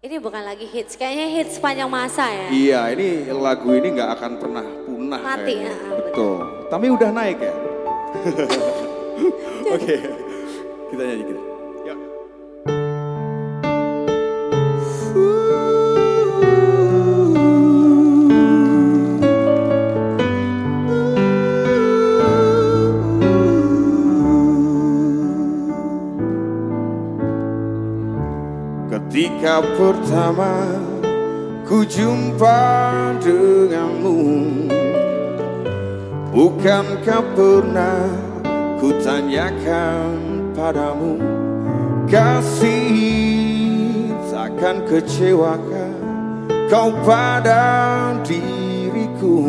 Ini bukan lagi hits, kayaknya hits sepanjang masa ya. Iya, ini lagu ini nggak akan pernah punah. Mati, ya, betul. Tapi udah naik ya. Oke, kita nyanyi kita. Ketika pertama ku jumpa denganmu. Bukankah pernah ku tanyakan padamu. Kasih takkan kecewakan kau pada diriku.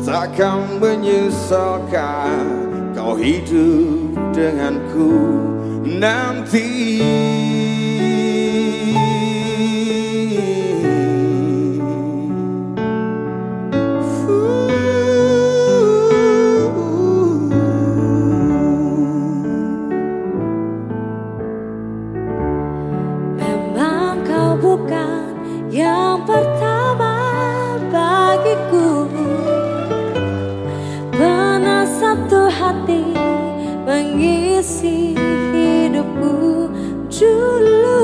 Takkan menyesalkan kau hidup denganku. Nanti mengisi hidupku. Dulu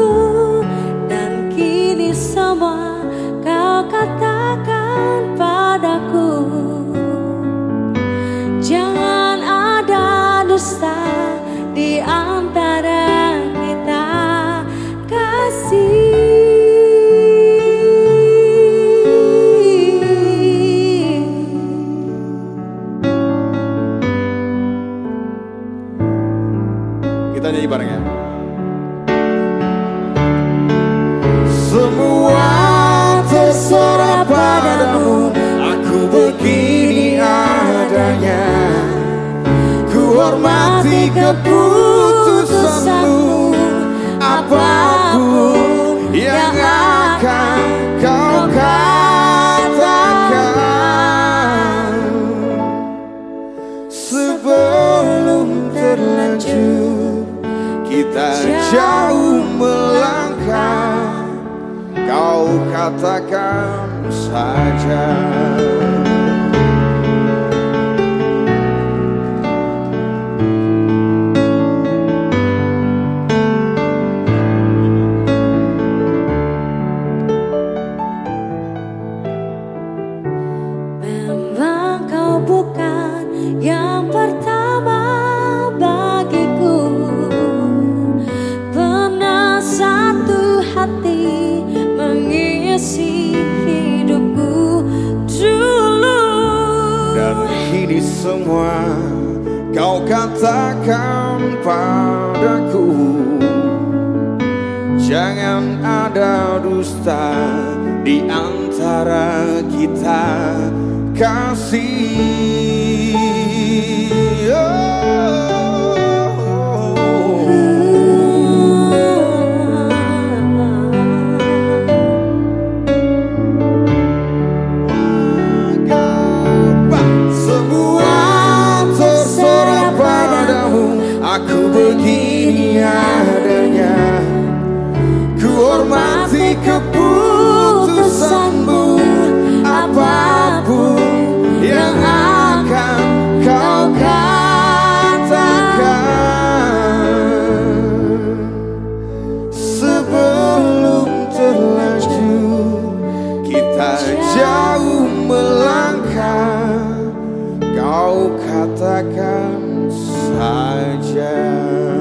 nyanyi bareng ya. Semua terserah padamu, aku begini adanya. Ku hormati keputusanmu, kita jauh melangkah Kau katakan saja. Memang kau bukan yang pertama kini semua. Kau katakan padaku Jangan ada dusta di antara kita. Kasih begini adanya. Ku hormati keputusanmu Apa pun yang akan kau katakan. Sebelum terlanjur kita jauh melangkah Kau katakan side, yeah.